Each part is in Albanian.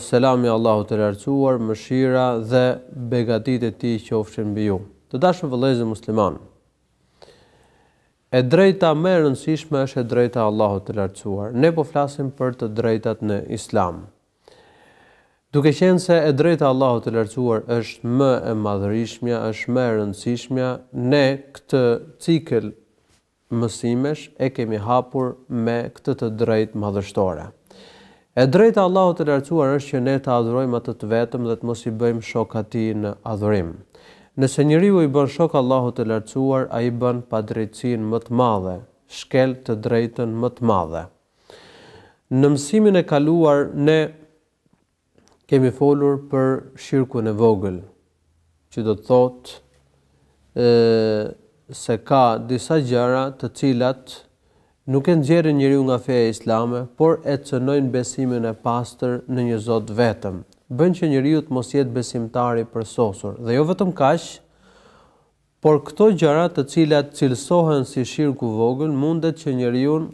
Selami i Allahut të Lartësuar, mëshira dhe begatitë e Tij qofshin mbi ju. Të dashur vëllezër muslimanë! E drejta më e rëndësishme është e drejta e Allahut të Lartësuar. Ne po flasim për të drejtat në Islam. Duke qenë se e drejta e Allahut të Lartësuar është më e madhërishmja, është më e rëndësishmja, ne këtë cikël mësimesh e kemi hapur me këtë të drejtë madhështore. E drejta e Allahut të Lartësuar është që ne ta adhurojmë Atë të vetëm dhe të mos i bëjmë shok Atij në adhurim. Nëse njeriu i bën shok Allahut të Lartësuar, ai bën padrejtësinë më të madhe, shkel të drejtën më të madhe. Në mësimin e kaluar ne Kemi folur për shirkun e vogël, që do të thotë ë se ka disa gjëra të cilat nuk e nxjerrin njeriu nga feja islame, por e cënojnë besimin e pastër në një Zot vetëm. Bën që njeriu të mos jetë besimtar i përsosur. Dhe jo vetëm kaq, Por këto gjëra të cilat cilësohen si shirku vogël mundet që njeriun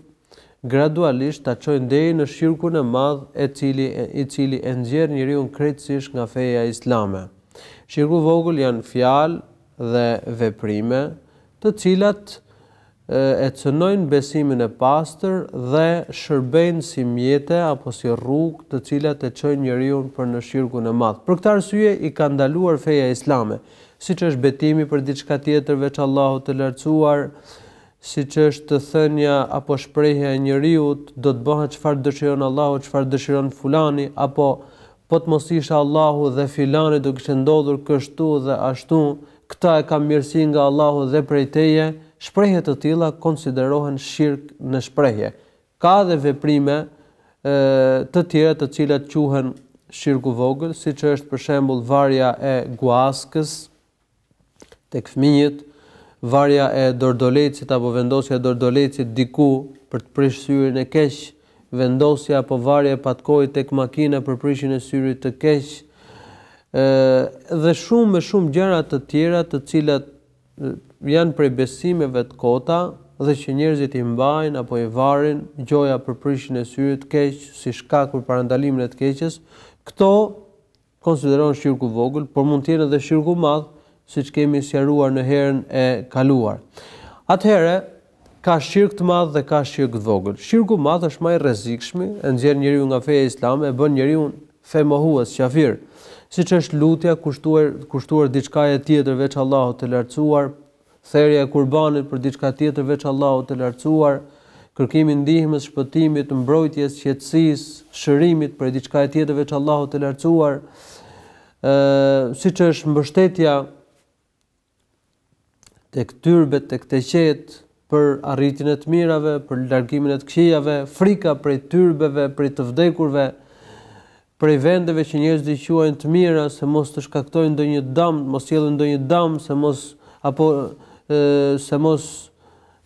gradualisht ta çojnë deri në shirkun e madh i cili i cili e nxjerr njeriun krejtësisht nga feja islame. Shirku vogël janë fjalë dhe veprime të cilat e cënojnë besimin e pastër dhe shërbejnë si mjete apo si rrugë të cilat e çojnë njeriun për në shirkun e madh. Për këtë arsye i ka ndaluar feja islame, siç është betimi për diçka tjetër veç Allahut të Lartësuar, siç është thënia apo shprehja e njeriut, do të bëhet çfarë dëshiron Allahu, çfarë dëshiron fulani, apo, Po të mos ishte Allahu dhe filani do kishte ndodhur kështu dhe ashtu, Këtë e kam mirësi nga Allahu dhe prej teje, shprehje të tilla konsiderohen shirk në shprehje. Ka edhe veprime të tjera të cilat quhen shirku vogël, siç është për shembull varja e guaskës tek fëmijët, varja e dordolecit apo vendosja e dordolecit diku për të prishë syrin e keq, Vendosja apo varja e patkoit tek makina për prishjen e syrit të keq ë dhe shumë e shumë gjëra të tjera të cilat janë prej besimeve të kota dhe që njerëzit i mbajnë apo i varin gjoja për prishjen e syrit të keq si shkak për parandalimin e të keqes, këto konsiderohen shirku vogël, por mund të jenë edhe shirku madh, siç kemi sqaruar në herën e kaluar. Atëherë, ka shirk të madh dhe ka shirk të vogël. Shirku madh është më i rrezikshmi, e nxjerr njeriun nga feja islame, e bën njeriun femohues, qafir, siç është lutja kushtuar kushtuar diçkaje tjetër veç Allahut të Lartësuar, Therja e kurbanit për diçka tjetër veç Allahut të Lartësuar, kërkimi i ndihmës, shpëtimit, mbrojtjes, qetësisë, shërimit prej diçkaje tjetër veç Allahut të Lartësuar, ë siç është mbështetja tek tyrbet, tek teqetë për arritjen e të mirave, për largimin e të këqijave, frika prej tyrbeve, prej të vdekurve, prej vendeve që njerëzit i quajnë të mira, se mos të shkaktojnë ndonjë dëm, mos sjellin ndonjë dëm, se mos apo se mos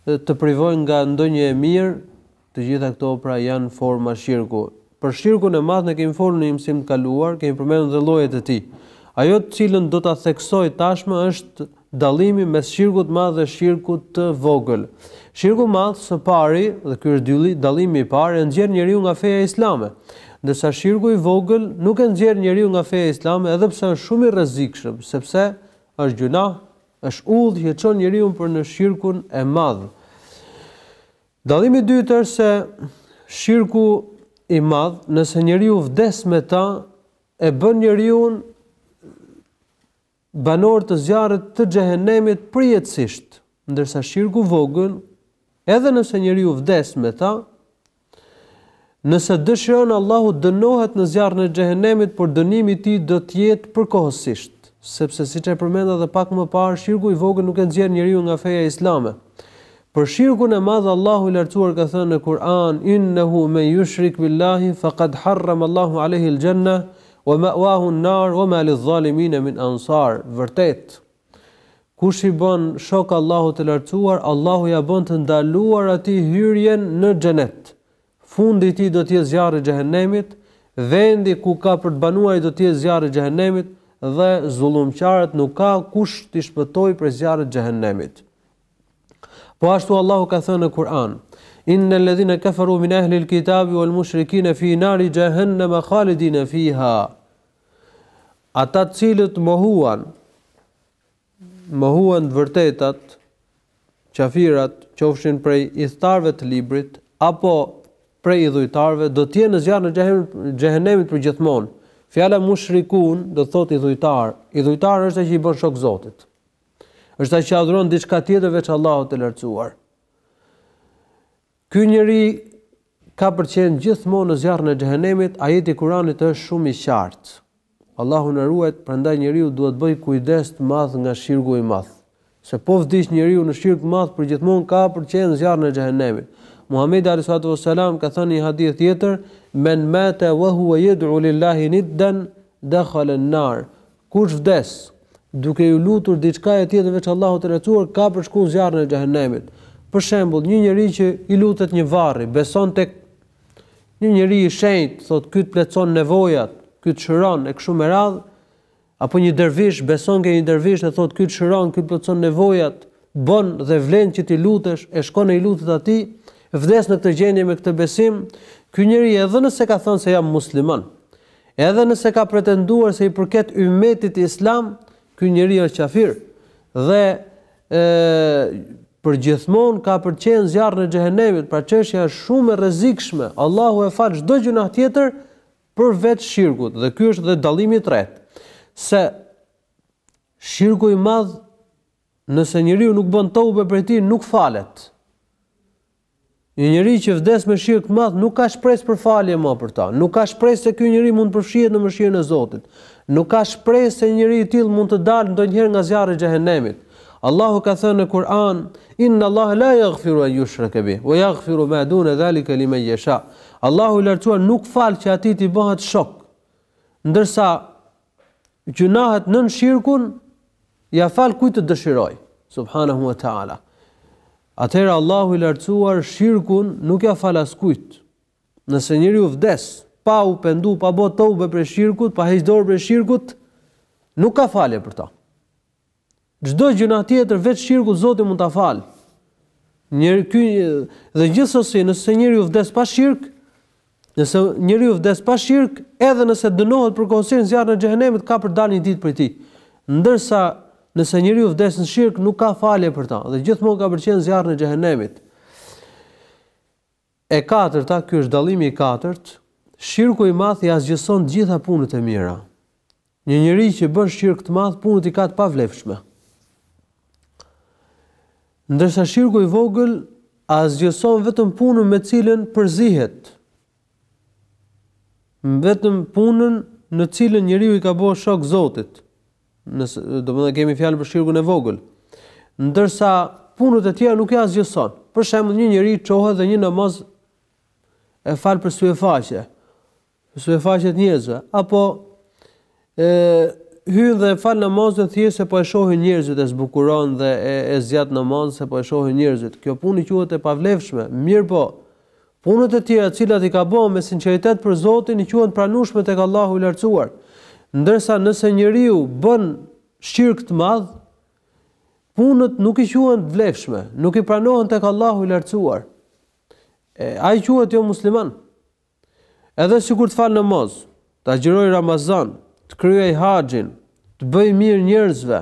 të privojnë nga ndonjë e mirë, të gjitha këto pra janë forma shirku. Për shirkun e madh ne kemi folur në një mësim të kaluar, kemi përmendur dhe llojet e tij. Ajo të cilën do ta theksoj tashmë është Dallimi mes shirkut të madh dhe shirkut të vogël. Shirku i madh, së pari, dhe ky është dylli, dallimi i parë, e nxjerr njeriun nga feja islame. Ndërsa shirku i vogël nuk e nxjerr njeriun nga feja islame edhe pse është shumë i rrezikshëm, sepse është gjynah, është udhë që çon njeriun për në shirkun e madh. Dallimi i dytë është se shirku i madh, nëse njeriu vdes me ta, e bën njeriun banor të zjarrit të xhehenemit përjetësisht, ndërsa shirku i vogël, edhe nëse njeriu vdes me ta, nëse dëshiron Allahu dënohet në zjarrin e xhehenemit, por dënimi i tij do të jetë përkohësisht, sepse siç e përmenda edhe pak më parë, shirku i vogël nuk e nxjerr njeriun nga feja islame. Për shirkun e madh Allahu i Lartësuar ka thënë në Kur'an, Innehu men yushrik billahi faqad harrama Allahu alejhi el-xhennah Wa ma'wahu an-nar wa ma liz-zalimina min ansar, Vërtet, kush i bën shok Allahut të Lartësuar, Allahu ia bën të ndaluar atij hyrjen në Xhenet. Fundi i tij do të jetë zjarri i Xhehenemit, vendi ku ka për të banuar ai do të jetë zjarri i Xhehenemit dhe zullumqarët nuk ka kush t'i shpëtojë prej zjarrit të Xhehenemit. Po ashtu Allahu ka thënë në Kur'an: "Inna alladhina kafaru min ahli al-kitabi wal mushrikina fi nari jahannama khalidina fiha" Ata të cilët mohuan mohuan të vërtetat, qafirat, qofshin prej ithtarëve të librit apo prej idhujtarëve, do të jenë në zjarrin e xhehenemit përgjithmonë. Fjala mushrikun do të thotë idhujtar. Idhujtar është ai që i bën shok Zotit. Është ai që adhuron diçka tjetër veç Allahut të lartësuar. Ky njeri ka për qenë gjithmonë në zjarrin e xhehenemit, ajeti i Kuranit është shumë i qartë. Allahu na ruajt, prandaj njeriu duhet të bëjë kujdes të madh nga shirku i madh. Se po vdiq njeriu në shirk të madh, përgjithmonë ka për të qenë në zjarrin e xhehenemit. Muhamedi alayhi salatu wasalam ka thënë një hadith tjetër, men mata wa huwa yad'u lillahi niddan dakhala an-nar. Kush vdes, duke iu lutur diçkaje tjetër veç Allahut të Lartësuar, ka për të shkuar në zjarrin e Xhehenemit. Për shembull, një njeri që i lutet një varri, beson tek një njeri i shenjtë, thotë ky të plotëson nevojat, ky të shëron e kështu me radhë, apo një dervish beson te një dervish e thotë ky të shëron, ky të plotëson nevojat, bën dhe vlen që ti lutesh, e shkon e i lutet atij, vdes në këtë gjendje me këtë besim, ky njeri edhe nëse ka thënë se jam musliman, Edhe nëse ka pretenduar se i përket ymmetit islam, ky njeri është qafir dhe përgjithmonë ka për të qenë zjarrin e xhehenemit, pra çështja është shumë e rrezikshme. Allahu e fal çdo gjunah tjetër përveç shirkut dhe ky është dhe dallimi i tretë se shirku i madh nëse njeriu nuk bën tobe prej tij nuk falet. Një njeri që vdes me shirk të madh nuk ka shpresë për falje më për ta. Nuk ka shpresë se ky njeri mund të përfshihet në mëshirën e Zotit. Nuk ka shpresë se një njeri i tillë mund të dalë ndonjëherë nga zjarri i Xhehenemit. Allahu ka thënë në Kur'an: "Inna Allaha la yaghfiru an yushraka bihi, wa yaghfiru ma duna zalika liman yasha." Allahu i Lartësuar nuk fal që atij t'i bëhet shok, ndërsa gjynahet nën shirkun, ja fal kujt të dëshirojë, subhanahu wa ta'ala. Atëherë Allahu i lartësuar shirkun nuk ja fal askujt. Nëse njeriu vdes, pa u pendu, pa bo tobe prej shirkut, pa heq dorë prej shirkut, nuk ka falje për ta. Çdo gjynah tjetër veç shirkut Zoti mund ta falë. Njëri ky dhe gjithsesi nëse njeriu vdes pa shirk, nëse njeriu vdes pa shirk, edhe nëse dënohet përkohësisht zjarrin e xhehenemit ka për dalë një ditë prej tij. Ndërsa nëse njeriu vdes në shirk nuk ka falje për ta dhe gjithmonë ka për qenë zjarrin e xhehenemit. E katërta, ky është dallimi i katërt, shirku i madh i asgjëson të gjitha punët e mira. Një njeri që bën shirk të madh punët i ka të pavlefshme. Ndërsa shirku i vogël asgjëson vetëm punën me cilën përzihet. Vetëm punën në cilën njeriu i ka bo shok Zotit. Domethënë kemi fjalën për shirkun e vogël. Ndërsa punët e tjera nuk ia asgjëson. Për shembull, një njeri çohet dhe një namaz e fal për sy e faqe. Për sy e faqe të njerëzve apo hyn dhe fal namazin thjesht se po e shohin njerëzit e zbukuron dhe e, e zgjat namazin se po e shohin njerëzit. Kjo punë i quhet e pavlefshme. Mirëpo, Punët e tjera të cilat i ka bo me sinqeritet për Zotin i quhen pranueshme tek Allahu i Lartësuar. Ndërsa nëse njeriu bën shirk të madh, punët nuk i quhen të vlefshme, nuk i pranohen tek Allahu i Lartësuar. E, ai quhet jo musliman. Edhe sikur të fal namaz, të agjëroj Ramazan, të kryej haxhin, të bëj mirë njerëzve,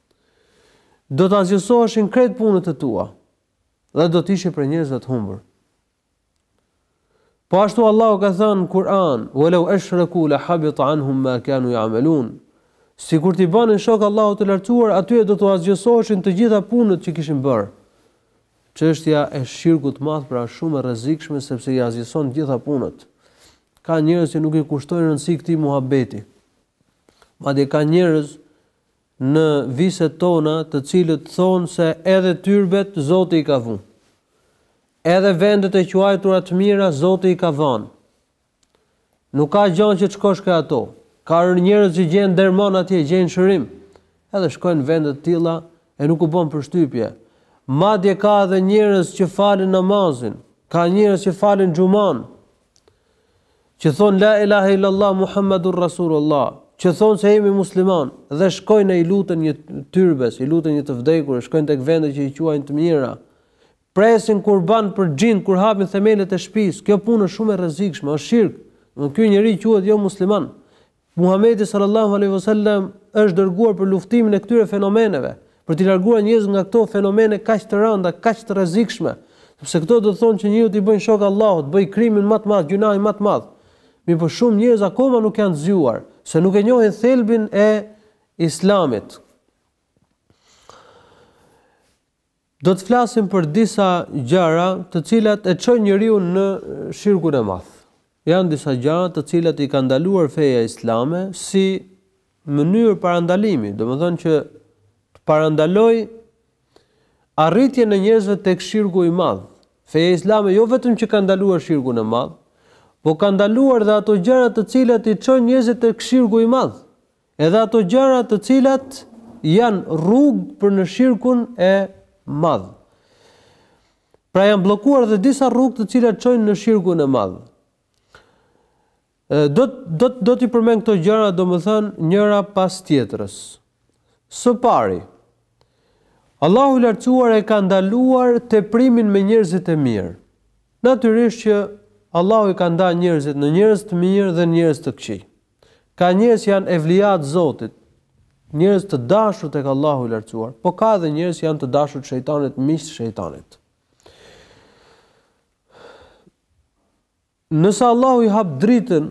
do të asgjësoheshin krejt punët e tua dhe do të ishe prej njerëzve të humbur. Po ashtu Allahu ka thënë në Kur'an, "Walau ashraku la habita anhum ma kanu ya'malun." Sikur t'i bënin shok Allahut të lartësuar, atyre do t'u asgjësoheshin të gjitha punët që kishin bërë. Çështja e shirkut të madh pra shumë e rrezikshme sepse i asgjëson të gjitha punët. Ka njerëz që nuk i kushtojnë rëndësi këtij muhabeti. Madje ka njerëz në viset tona të cilët thonë se edhe tyrbet Zoti i ka vu. Edhe vendet e quajtura të mira Zoti i ka vënë. Nuk ka gja që të shkosh ke ato. Ka njerëz që gjejnë derman atje, gjejnë shërim. Edhe shkojnë vende të tilla e nuk u bon përshtypje. Madje ka edhe njerëz që falin namazin. Ka njerëz që falin xhuman. që thonë la ilahe illallah Muhammedun Rasulullah, që thonë se jemi musliman dhe shkojnë e i luten një tyrbes, i luten një të vdekuri, shkojnë tek vende që i quajnë të mira. Presin kurban për xhind, kur hapin themelet e shpisë. Kjo punë është shumë e rrezikshme, është shirk. Do ky njeri quhet jo musliman. Muhamedi sallallahu alejhi ve sellem është dërguar për luftimin e këtyre fenomeneve, për t'i larguar njerëzit nga këto fenomene kaq të randa, kaq të rrezikshme, sepse këto do të thonë që njeriu t'i bëjë shok Allahut, të bëjë krimin ma të madh, gjynahin ma të madh. Mirpo shumë njerëz akoma nuk janë zgjuar, se nuk e njohin thelbin e Islamit. Do të flasim për disa gjana të cilat e çojnë njeriun në shirkun e madh. Janë disa gjana të cilat i ka ndaluar feja islame si mënyrë parandalimi, domethënë që të parandaloj arritjen e njerëzve tek shirku i madh. Feja islame jo vetëm që ka ndaluar shirkun e madh, po ka ndaluar dhe ato gjana të cilat i çojnë njerëzit tek shirku i madh. Edhe ato gjëra të cilat janë rrugë për në shirkun e madh. Pra janë bllokuar dhe disa rrugë të cilat çojnë në shirkun e madh. Do do do t'i përmend këto gjëra domethënë njëra pas tjetrës. Së pari, Allahu i lartësuar e ka ndaluar teprimin me njerëzit e mirë. Natyrisht që Allahu i ka ndarë njerëzit në njerëz të mirë dhe në njerëz të këqij. Ka njerëz që janë evlija të Zotit, njerëz të dashur tek Allahu i Lartësuar, po ka edhe njerëz që janë të dashur të shejtanit, miq të shejtanit. Nëse Allahu i hap dritën,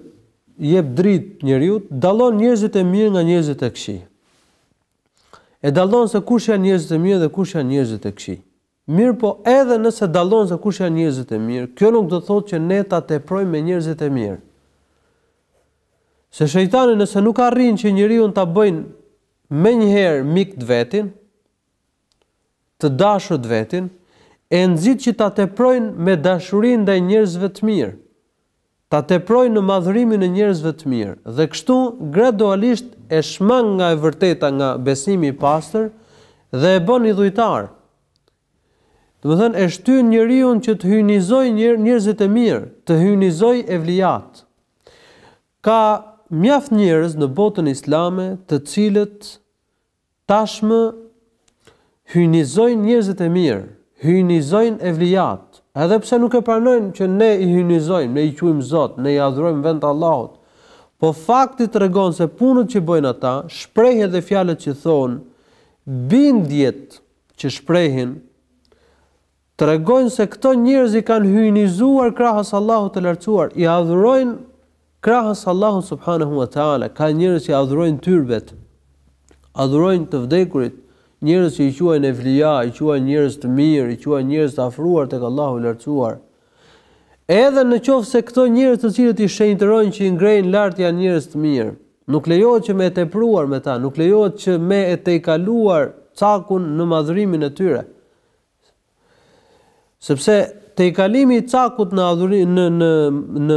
jep dritë njeriut, dallon njerëzit e mirë nga njerëzit e këqij. E dallon se kush janë njerëzit e mirë dhe kush janë njerëzit e këqij. Mirëpo edhe nëse dallon se kush janë njerëzit e mirë, kjo nuk do të thotë që ne ta teprojmë me njerëzit e mirë. Se shejtani nëse nuk arrin që njeriun ta bëjë menjëherë mik të vetin, të dashur të vetin, e nxit që ta teprojë me dashurinë ndaj njerëzve të mirë. ta teprojë në madhërimin e njerëzve të mirë dhe kështu gradualisht e shmang nga e vërteta nga besimi i pastër dhe e bën idhujtar. Domethënë e shtyn njeriun që të hyjnizojë njer, njerëzit e mirë, të hyjnizojë evlijatë. Ka mjaft njerëz në botën islame, të cilët Tashmë hyjnizojnë njerëzit e mirë, hyjnizojnë evlijatë, edhe pse nuk e pranojnë që ne i hyjnizojmë, ne i quajmë Zot, ne i adhurojmë në vend të Allahut. Po fakti tregon se punët që bëjnë ata, shprehjet dhe fjalët që thonë, bindjet që shprehin, Tregojnë se këto njerëz i kanë hyjnizuar krahas Allahut të Lartësuar, i adhurojnë krahas Allahut subhanehu ue teala, ka njerëz që adhurojnë tyrbet, adhurojnë të vdekurit, njerëz që i quajnë evlija, i quajnë njerëz të mirë, i quajnë njerëz të afruar tek Allahu i Lartësuar. Edhe në qoftë se këto njerëz të cilët i shenjtërojnë që i ngrejnë lart janë njerëz të mirë, nuk lejohet që me e tepruar me ta, nuk lejohet që me e tejkaluar cakun në madhërimin e tyre. Sepse tejkalimi i cakut në adhurim në në në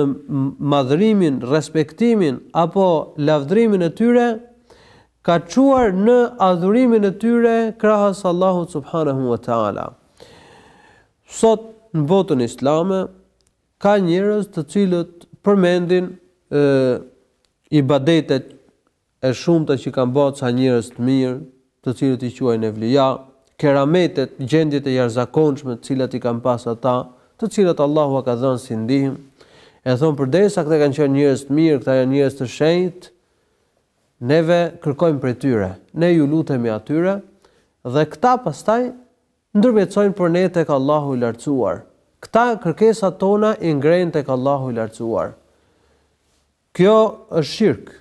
madhërimin, respektimin apo lavdërimin e tyre ka çuar në adhurimin e tyre krahas Allahut subhanahu wa taala. Sot në botën islame ka njerëz të cilët përmendin ë ibadetet e shumta që kanë ba ca njerëz të mirë, të cilët i quajnë evlija, kerametet, gjendjet e jashtëzakonshme të cilat i kanë pas ata, të cilat Allahu ua ka dhënë si ndihmë, e thonë përderisa këta kanë qenë njerëz të mirë, këta janë njerëz të shenjtë, neve kërkojmë prej tyre, ne iu lutemi atyre, dhe këta pastaj ndërmjetësojnë për ne tek Allahu i Lartësuar. Këta kërkesat tona i ngrenë tek Allahu i Lartësuar. Kjo është shirk.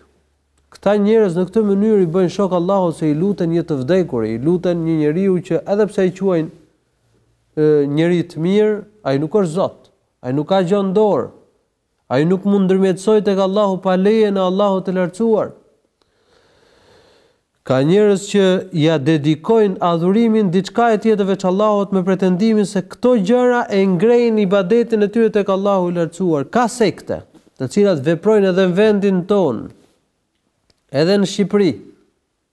Këta njerëz në këtë mënyrë i bëjnë shok Allahut se i luten një të vdekuri, i luten një njeriu që edhe pse e quajnë njeri të mirë, ai nuk është Zot. Ai nuk ka gjë në dorë. Ai nuk mund ndërmjetësoj tek Allahu pa lejen e Allahut të lartësuar. Ka njerëz që ia dedikojnë adhurimin diçkaje tjetër veç Allahut me pretendimin se këto gjëra e ngrejnë ibadetin e tyre tek Allahu i Lartësuar. Ka sekte, të cilat veprojnë edhe në vendin tonë, edhe në Shqipëri,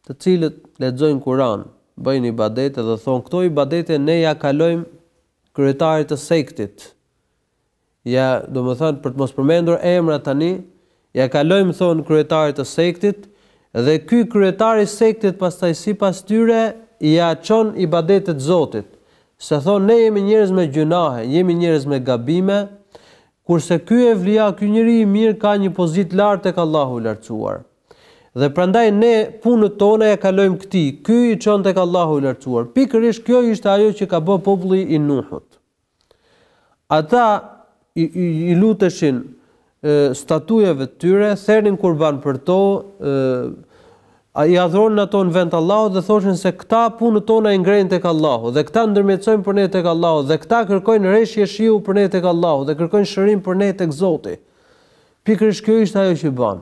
të cilët lexojnë Kuran, bëjnë ibadete dhe thonë këto ibadete ne ia kalojmë kryetarit të sektit. Ja, domethënë, për të mos përmendur emra tani, ia kalojmë thonë kryetarit të sektit, dhe ky kryetar i sektit pastaj sipas tyre ia çon ibadetet Zotit, se thonë ne jemi njerëz me gjynahe, jemi njerëz me gabime, kurse ky evlija, ky njeri i mirë ka një pozitë të lartë tek Allahu i Lartësuar. Dhe prandaj ne punët tona ia kalojmë këtij, ky i çon tek Allahu i Lartësuar. Pikërisht kjo ishte ajo që ka bë populli i Nuhut. Ata i luteshin statujave të tyre, thernin kurban për to, i adhuronin ato në vend të Allahut dhe thoshin se këta punët tona i ngrenë tek Allahu dhe këta ndërmjetësojnë për ne tek Allahu dhe këta kërkojnë reshje shiu për ne tek Allahu dhe kërkojnë shërim për ne tek Zoti. Pikërisht kjo ishte ajo që banë.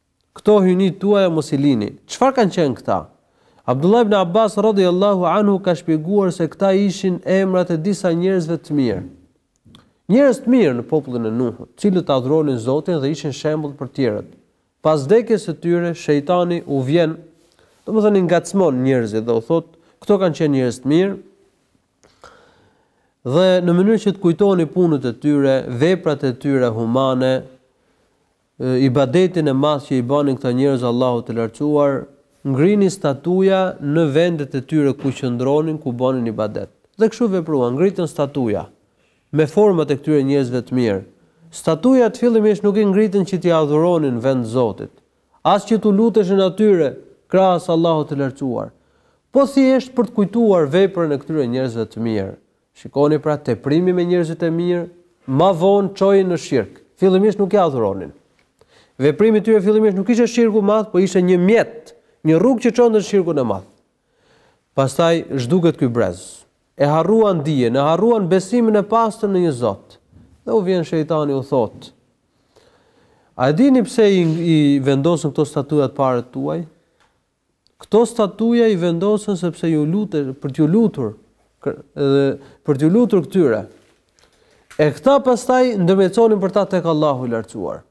Këto hyjnitë tuaja mos i lini. Çfarë kanë qenë këta? Abdullah ibn Abbas radhiyallahu anhu ka shpjeguar se këta ishin emrat e disa njerëzve të mirë. Njerëz të mirë në popullin e Nuhut, të cilët adhuronin Zotin dhe ishin shembull për të tjerët. Pas vdekjes së tyre, shejtani u vjen, domethënë i ngacmon njerëzit dhe u thotë, këto kanë qenë njerëz të mirë, dhe në mënyrë që të kujtoni punët e tyre, veprat e tyre humane, Ibadetin e madh që i banin këta njerëz Allahut të Lartësuar, ngrini statuja në vendet e tyre ku qëndronin, ku banin ibadet. Dhe kështu vepruan, ngritën statuja me format e këtyre njerëzve të mirë. Statujat fillimisht nuk i ngritën që t'i adhuronin vend Zotit, as që t'u luteshin atyre krahas Allahut të Lartësuar, po thjesht për të kujtuar veprën e këtyre njerëzve të mirë. Shikoni pra teprimi me njerëzit e mirë, ma vonë çoi në shirk. Fillimisht nuk i adhuronin. Veprimi i tyre fillimisht nuk ishte shirku i madh, por ishte një mjet, një rrugë që çonte në shirkun e madh. Pastaj zhduket ky brez. E harruan dijen, e harruan besimin e pastër në një Zot. Dhe u vjen shejtani u thotë, A e dini pse i, i vendosën këto statuja të parët tuaj? Këto statuja i vendosën sepse ju lutën për t'ju lutur, dhe për t'ju lutur këtyre. E këta pastaj ndërmjetësonin për ta tek Allahu i Lartësuar.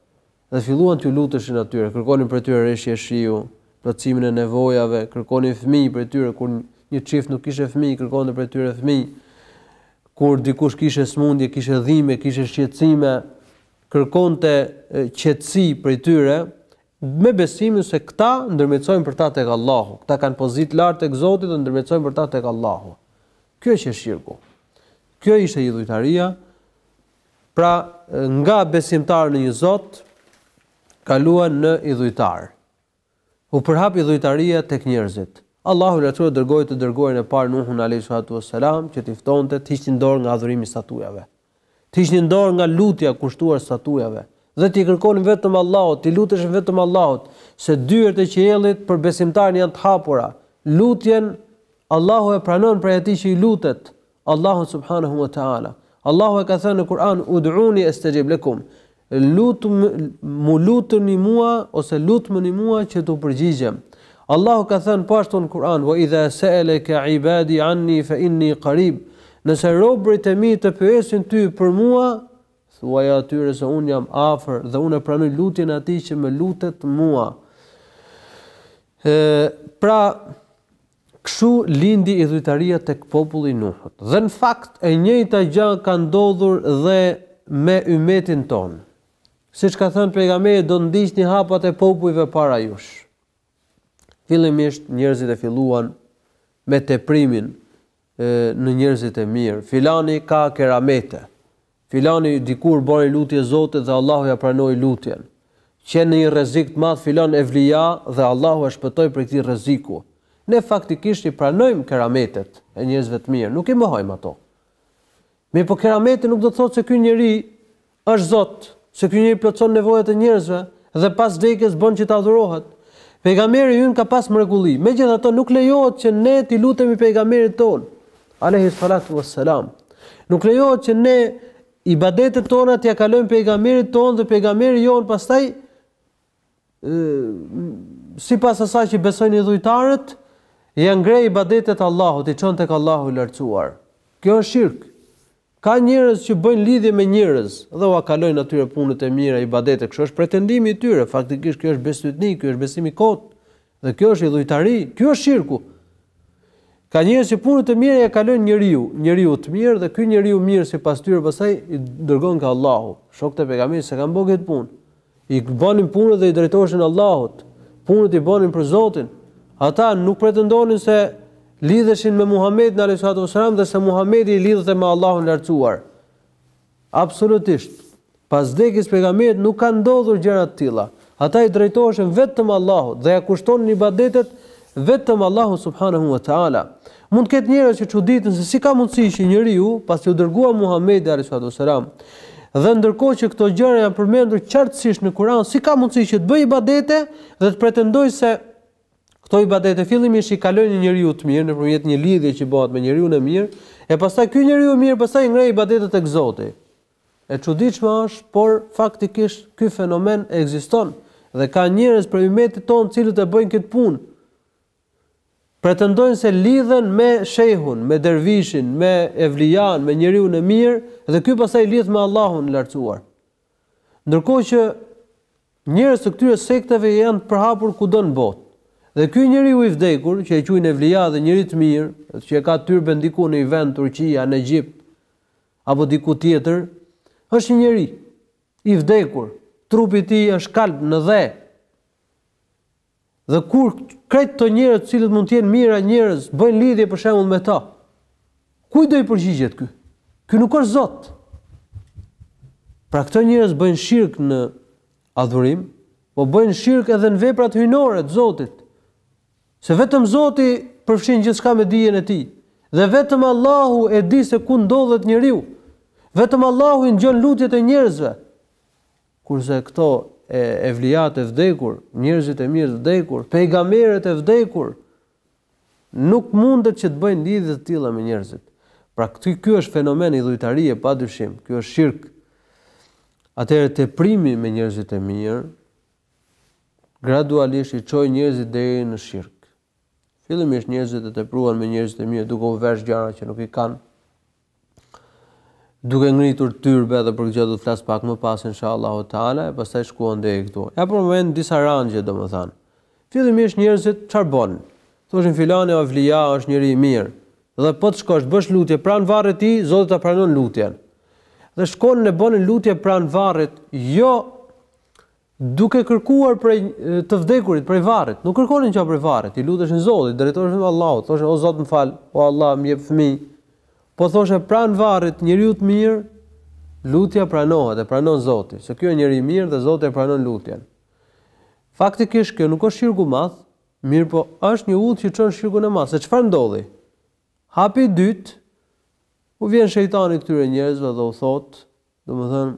Dhe filluan t'ju luteshin atyre, kërkonin prej tyre reshje shiu, plotësimin e nevojave, kërkonin fëmijë prej tyre kur një çift nuk kishte fëmijë, kërkonte prej tyre fëmijë. Kur dikush kishte sëmundje, kishte dhimbje, kishte shqetësime, kërkonte qetësi prej tyre, me besimin se këta ndërmjetësojnë për ta tek Allahu, këta kanë pozitë të lartë tek Zoti dhe ndërmjetësojnë për ta tek Allahu. Kjo qe shirku. Kjo ishte idhujtaria. Pra, nga besimtar në një Zot kaluan në idhujtar. U përhap idhujtaria tek njerëzit. Allahu i Lartësuar dërgoi të dërgumin e parë Nuhun alayhi salatu wassalam që t'i ftonte të hiqnin dorë nga adhurimi i statujave. të hiqnin dorë nga lutja kushtuar statujave dhe t'i kërkonin vetëm Allahut, t'i luteshin vetëm Allahut, se dyert e qiellit për besimtarin janë të hapura. Lutjen Allahu e pranon prej atij që i lutet Allahut subhanahu wa taala. Allahu e ka thënë në Kur'an ud'uni astajib lakum. Lutmu, m'u lutni mua ose lutmëni mua që t'u përgjigjem. Allahu ka thënë po ashtu në Kur'an: "Wa idha sa'alaka 'ibadi 'anni fa inni qarib." Nëse robërit e mi të pyesin ty për mua, thuaju atyre se unë jam afër dhe unë e pranoj lutjen e atij që më lutet mua. Pra, Kështu lindi idhujtaria tek populli i Nuhut. Dhe në fakt, e njëjta gjë ka ndodhur dhe me ymmetin tonë. Siç ka thënë Pejgamberi, do të ndiqni hapat e popujve para jush. Fillimisht njerëzit e filluan me teprimin në njerëzit e mirë, filani ka keramete, filani dikur bëri lutje Zotit dhe Allahu ja pranoi lutjen, qe në një rrezik të madh filan evlija dhe Allahu e shpëtoi prej këtij rreziku. Ne faktikisht i pranojmë kerametet e njerëzve të mirë, nuk i mohojmë ato. Mirëpo kerameti nuk do të thotë se ky njeri Është Zot, se ky njeri plotëson nevojat e njerëzve dhe pas vdekjes bën që të adhurohet. Pejgamberi ynë ka pas mrekulli, megjithatë nuk lejohet që ne t'i lutemi pejgamberit tonë, alejhi salatu ves selam. Nuk lejohet që ne ibadetet tona t'ia kalojmë pejgamberit tonë dhe pejgamberi jonë pastaj sipas asaj që besojnë idhujtarët, ja ngre ibadetet Allahut, i çon tek Allahu i lartësuar. Kjo është shirk. Ka njerëz që bëjnë lidhje me njerëz dhe ua kalojnë atyre punët e mira, ibadete, kështu është pretendimi i tyre, faktikisht kjo është besëtytni, kjo është besim i kotë, dhe kjo është idhujtari, kjo është shirku. Ka njerëz që punët e mira ja kalojnë njeriu, njeriut të mirë dhe ky njeriu i mirë sipas tyre pastaj i dërgon ka Allahu. Shokët e pejgamberit s'e kanë bërë këtë punë. I bënin punët dhe i drejtoheshin Allahut, punët i bënin për Zotin. Ata nuk pretendonin se lidheshin me Muhamedin alayhi salatu wasalam dhe se Muhamedi i lidhte me Allahun e lartësuar. Absolutisht. Pas vdekjes pejgamberit nuk kanë ndodhur gjëra të tilla. Ata i drejtoheshin vetëm Allahut dhe ia kushtonin ibadetet Vetëm Allahu subhanehu ve teala. Mund të ketë njerëz që çuditën se si ka mundësi që njeriu, pasi u dërgua Muhamedi alayhi salatu wasalam, dhe ndërkohë që këto gjëra janë përmendur qartësisht në Kur'an, si ka mundësi që të bëjë ibadete dhe të pretendojë se këto ibadete fillimisht i kalojnë një njeriu të mirë nëpërmjet një lidhje që bëhet me njeriun e mirë, e pastaj ky njeriu i mirë pastaj i ngre ibadetet tek Zoti. E çuditshme është, por faktikisht ky fenomen ekziston dhe ka njerëz prej ymetit tonë të cilët e bëjnë këtë punë. Pretendojnë se lidhen me shehun, me dervishin, me evlijan, me njeriun e mirë dhe ky pastaj lidh me Allahun e lartësuar. Ndërkohë që njerëz të këtyre sekteve janë të përhapur kudo në botë. Dhe ky njeriu i vdekur, që e quajnë evlija dhe njeri të mirë, që e ka tyrbën diku në një vend, Turqia, në Egjipt, apo diku tjetër, është një njeri i vdekur, trupi i tij është kalb në dhe. Dhe kur krejt këto njerëz, të cilët mund të jenë mijëra njerëz, bëjnë lidhje për shembull me ta, kujt do i përgjigjet ky? Ky nuk është Zot. Pra këto njerëz bëjnë shirk në adhurim, po bëjnë shirk edhe në veprat hyjnore të Zotit. Se vetëm Zoti përfshin gjithçka me dijen e Tij, dhe vetëm Allahu e di se ku ndodhet njeriu. Vetëm Allahu i ngjon lutjet e njerëzve. Kurse këto evliat e vdekur, njerëzit e mirë të vdekur, pejgamberët e vdekur, nuk mundet që të bëjnë lidhje të tilla me njerëzit. Pra këtu ky është fenomen idhujtarie pa dyshim, ky është shirk. Atëherë teprimi me njerëzit e mirë gradualisht i çoi njerëzit deri në shirk. Fillimisht njerëzit e tepruan me njerëzit e mirë duke u vesh gjëra që nuk i kanë. Duke ngritur tyrbe edhe për këtë do të flas pak më pas inshallah taala, e pastaj shkuan deri këtu. Ja përmend disa rangje domethënë. Fillimisht njerëzit çfarë bënë? Thoshin filani evlija është njeri i mirë. Dhe po të shkosh bësh lutje pranë varrit tij, Zoti ta pranon lutjen. Dhe shkonin bënin lutje pranë varrit, jo duke kërkuar prej të vdekurit, prej varrit. Nuk kërkonin gjë prej varrit, i luteshin Zotit, drejtoheshin Allahut, thoshin o Zot më fal, o Allah më jep fëmijë. Po thoshte pranë varrit njeriut të mirë, lutja pranohet e pranon Zoti, se ky është njeri i mirë dhe Zoti e pranon lutjen. Faktikisht kjo nuk është shirku i madh, mirëpo është një udhë që çon në shirkun e madh. Se çfarë ndodhi? Hapi i dytë u vjen shejtani këtyre njerëzve dhe u thotë Domethënë,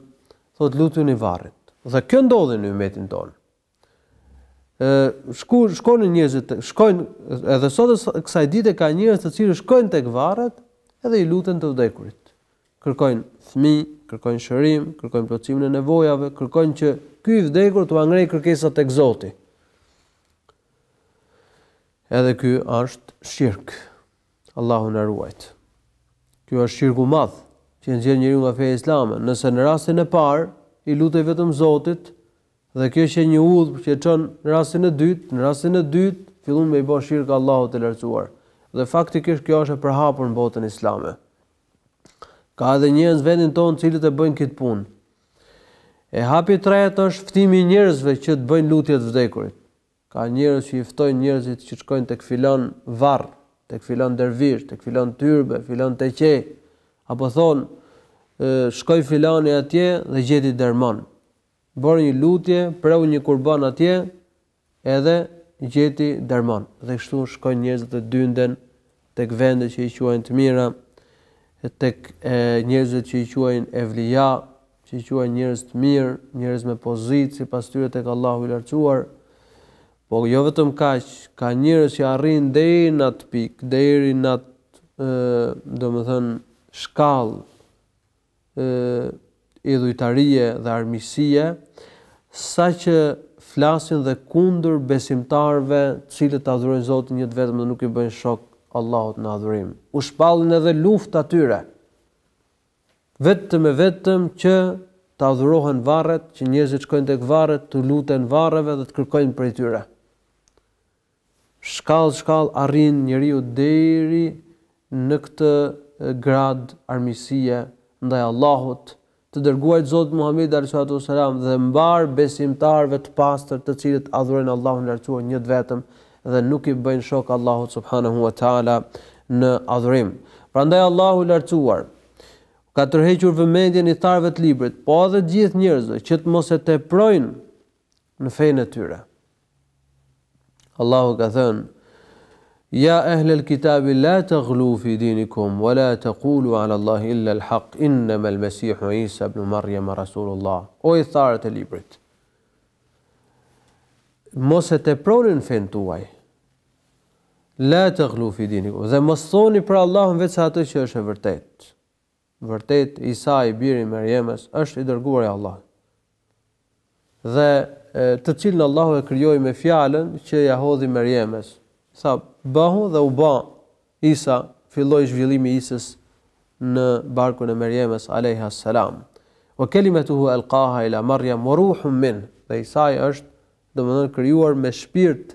thotë lutuni varrit. Dhe kjo ndodhi në umetin tonë. Ë shku shkonë njerëzit, shkojnë edhe sot kësaj dite ka njerëz të cilët shkojnë tek varret edhe i luten të vdekurit. Kërkojnë fëmijë, kërkojnë shërim, kërkojnë plotësimin e nevojave, kërkojnë që ky i vdekur t'ua ngrejë kërkesat tek Zoti. Edhe ky është shirk. Allahu na ruajt. Ky është shirku i madh, që e nxjerr njeriun nga feja islame. Nëse në rastin e parë i lutej vetëm Zotit, dhe kjo qe një udhë që e çon në rastin e dytë, në rastin e dytë fillon me i bë shirk Allahut të Lartësuar. Dhe faktikisht kjo është e përhapur në botën islame. Ka edhe njerëz në vendin tonë të cilët e bëjnë këtë punë. E hapi i tretë është ftimi i njerëzve që të bëjnë lutje të vdekurit. Ka njerëz që i ftojnë njerëzit që të shkojnë tek filan varr, tek filan dervish, tek filan tyrbe, filan teqe, apo thonë, shkoi filani atje dhe gjeti derman. Bëri një lutje, preu një kurban atje edhe gjeti derman. Dhe kështu shkojnë njerëzit dhe dynden tek vende që i quajnë të mira, tek njerëzit që i quajnë evlija, që i quajnë njerëz të mirë, njerëz me pozitë sipas tyre tek Allahu i Lartësuar. Po jo vetëm kaq, ka njerëz që arrijnë deri në atë pikë, deri në atë, domethënë, shkallë idhujtarie dhe armiqësie, sa që flasin dhe kundër besimtarëve të cilët të adhurojnë Zotin një të vetëm dhe nuk i bëjnë shok Allahut në adhurim. U shpallin edhe luftë atyre, vetëm e vetëm që të adhurohen varret, që njerëzit shkojnë tek varret, t'u luten varreve dhe të kërkojnë prej tyre. Shkallë shkallë arrin njeriu deri në këtë gradë armiqësie ndaj Allahut, të Dërguarit të Zotit Muhamedit alejhisalatu vesselam dhe mbarë besimtarëve të pastër të cilët adhurojnë Allahun e Lartësuar një të vetëm dhe nuk i bëjnë shok Allahut subhanehu ue teala në adhurim. Prandaj Allahu i Lartësuar ka tërhequr vëmendjen ithtarëve të librit, po edhe të gjithë njerëzve që të mos e teprojnë në fenë e tyre. Allahu ka thënë: Ja ehlel kitabi la taghlu fi dinikum wa la taqulu ala Allahi illa al-haq innama al-masihu Isa ibn Maryam rasulullah. O ithtarët e librit! Mos e teproni në fenë tuaj. La taghlu fi dinikum dhe mos thoni për Allahun veçse atë që është e vërtetë. Vërtet, Isa, i biri i Merjemes, është i dërguar i Allahut. Dhe të cilin Allahu e krijoi me fjalën që ia hodhi Merjemes. Tha, bëhu dhe u bë. Isa, filloi zhvillimi i Isës në barkun e Merjemes alejha selam. Wa kalimatuhu alqaha ila Maryam wa ruhun minh. Dhe Isa është, domethënë, krijuar me shpirt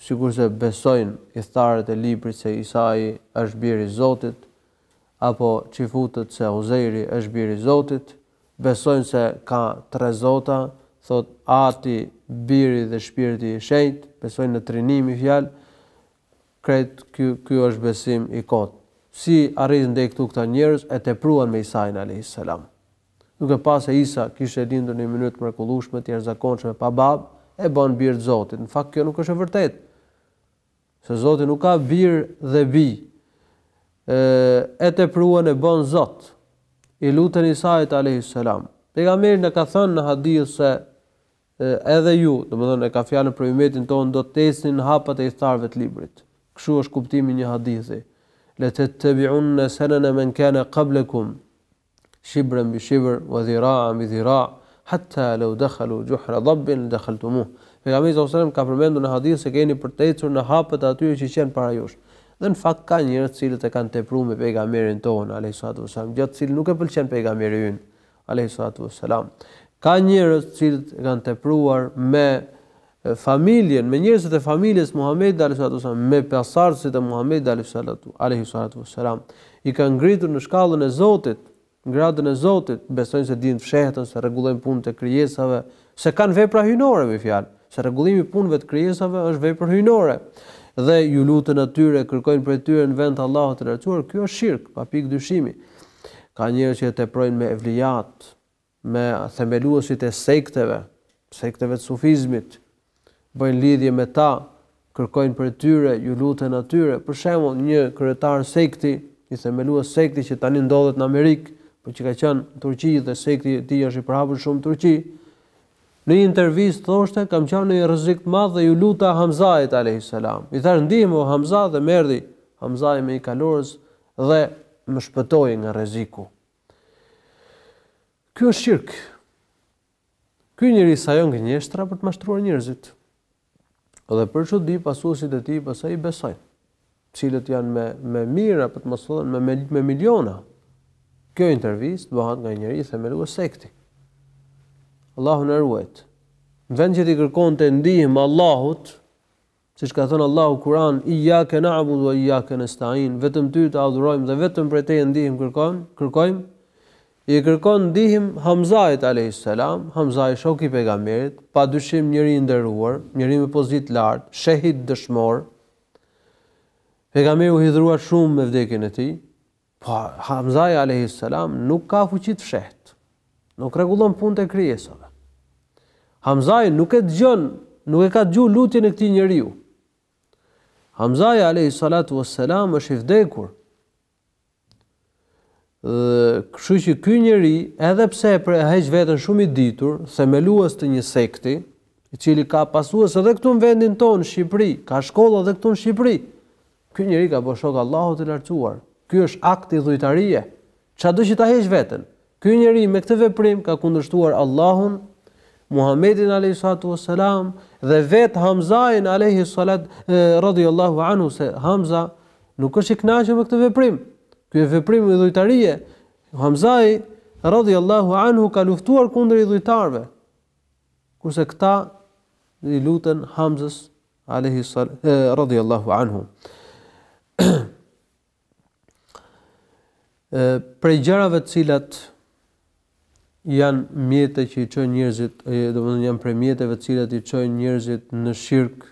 sikurse besojnë ithtarët e Librit se Isai është bir i Zotit, apo çifutët se Uzejri është bir i Zotit, besojnë se ka tre Zota, thotë Ati, Biri dhe Shpirti i Shenjtë, besojnë në Trini me fjalë, krejt ky ky është besim i kotë. Si arritën deri këtu këta njerëz e tepruan me Isain alejhi selam. Duke parë se Isa kishte lindur në një mënyrë të mrekullueshme, të jashtëzakonshme, pa babë, e bënë bir të Zotit. Në fakt kjo nuk është e vërtetë. Se Zoti nuk ka bir dhe bijë. Ë e tepruan e bën Zot. I luten Isait alayhis salam. Pejgamberi na ka thënë në hadith se edhe ju, domethënë e ka fjalën për umetin tonë do të ecni në hapat e ithtarëve të librit. Kështu është kuptimi i një hadithi. La tattabi'unna sanana man kana qablakum. shibren bi shibr wa dhira'an bi dhira' hatta law dakhalu juhra dhabbin la dakhaltumuh. Pejgamberi sallallahu alejhi ve sellem ka përmendur në hadith se keni për të ecur në hapat e atyre që qenë para jush. Dhe në fakt ka njerëz të cilët e kanë tepruar me pejgamberin tonë alejhi salatu wa selam, gjë të cilën nuk e pëlqen pejgamberi ynë alejhi salatu wa selam. Ka njerëz të cilët e kanë tepruar me familjen, me njerëzit e familjes së Muhamedit alejhi salatu vesselam, me pasardhësit e Muhamedit alejhi salatu alejhi salatu vesselam, i kanë ngritur në shkallën e Zotit, në gradën e Zotit, besojnë se dinë të fshehtën, se rregullojnë punët e krijesave, se kanë vepra hyjnore me fjalë, se rregullimi i punëve të krijesave është vepër hyjnore. Dhe ju luten atyre, kërkojnë prej tyre në vend të Allahut të lartësuar, ky është shirk, pa pikë dyshimi. Ka njerëz që e teprojnë me evlijat, me themeluesit e sekteve, sekteve të sufizmit, bëjnë lidhje me ta, kërkojnë prej tyre, ju luten atyre. Për shembull, një kryetar sekti, një themelues sekti që tani ndodhet në Amerikë, por që ka qenë në Turqi dhe sekti i tij është i përhapur shumë në Turqi. Në një intervistë thoshte, kam qenë në një rrezik të madh dhe ju luta Hamzait alayhis salam. I thashë ndihmë o Hamza dhe më erdhi Hamzai me një kalorës dhe më shpëtoi nga rreziku. Ky është shirk. Ky njeri sajon gënjeshtra për të mashtruar njerëzit. Dhe për çudi pasuesit e tij pastaj i besojnë. Të cilët janë me me mijëra, për të mos thënë me, me me miliona. Kjo intervistë bëhet nga njëri themelues sekti. Allahu na ruajt. Në vend që t'i kërkonte ndihmë Allahut, Siç ka thënë Allahu n'Kur'an, Iyake na'budu wa iyake nesta'in, vetëm ty të adhurojmë dhe vetëm prej teje ndihmë kërkon, kërkojmë. I kërkon ndihmë Hamzait alayhis salam, Hamzai shok i pejgamberit, padyshim njeri i nderuar, njeri me pozitë t'lart, shehid dëshmor. Pejgamberi u hidhrua shumë me vdekjen e tij. Po Hamzaja alayhi salam nuk ka fuqi të fshehtë. Nuk rregullon punët e krijesave. Hamzai nuk e dëgjon, nuk e ka dëgju lutjen e këtij njeriu. Hamzai alayhi salatu wassalam është i vdekur. Dhe kështu që ky njeri, edhe pse e heq veten shumë i ditur, themelues i një sekti, i cili ka pasues edhe këtu në vendin tonë, n'Shqipëri, ka shkolla edhe këtu në Shqipëri. Ky njeri ka bo shok Allahut të lartësuar. Ky është akt idhujtarie. Çado që ta heq veten. Ky njeri me këtë veprim ka kundërshtuar Allahun, Muhammedin alayhi salatu wassalam dhe vet Hamzain alayhi salat radiyallahu anhu se Hamza nuk është i kënaqur me këtë veprim. Ky është veprim idhujtarie. Hamzai radiyallahu anhu ka luftuar kundër idhujtarëve. Kurse këta i luten Hamzës alejhi sal radhiyallahu anhu prej gjërave të cilat janë mjete që i çojnë njerëzit, domethënë janë prej mjeteve të cilat i çojnë njerëzit në shirk,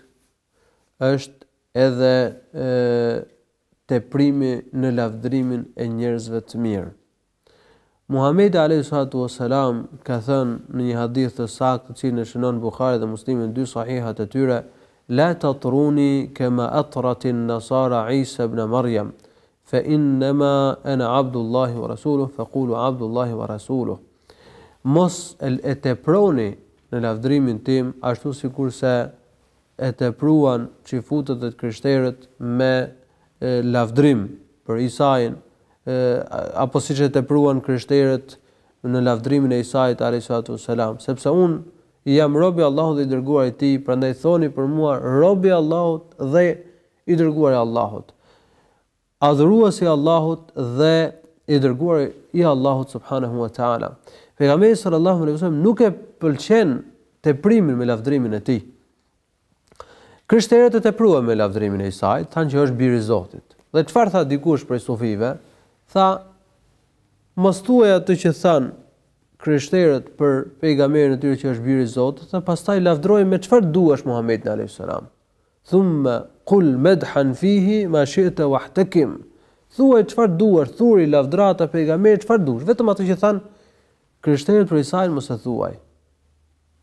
është edhe ë teprimi në lavdrimin e njerëzve të mirë. Muhamedi alejhi salatu ue selam ka thënë në një hadith të saktë të cilin e shënon Buhariu dhe Muslimi në dy sahihat e tyre, La tatruni kema atrat en nasara Isa ibn Marjam, fe innema ene Abdullahi ue Rasuluh, fe kulu Abdullahi ue Rasuluh. Mos e teproni në lavdërimin tim ashtu sikurse e tepruan çifutët dhe krishterët me lavdrim për Isain, apo siç e tepruan krishterët në lavdrimin e Isait alejhi salatu ue selam, sepse unë jam rob i Allahut dhe i dërguar i Tij, prandaj thoni për mua rob i Allahut dhe i dërguar i Allahut. adhurues i Allahut dhe i dërguar i Allahut subhanehu ve teala. Pejgamberi sallallahu alaihi wasallam nuk e pëlqen teprimin me lavdërimin e tij. Krishterët e tepruan me lavdërimin e Isait, thanë që është biri i Zotit. Dhe çfarë tha dikush prej sufive? Tha mos thuaj atë që thanë krishterët për pejgamberin e tyre që është biri i Zotit, dhe pastaj lavdëroje me çfarë duash Muhamedin alayhis salam. Thumma qul medhan fihi ma shi'te wahtakim, Thuaj çfarë duash, thuri lavdërata Pejgamberit çfarë duash, vetëm atë që thanë krishterët për Isain mos e thuaj.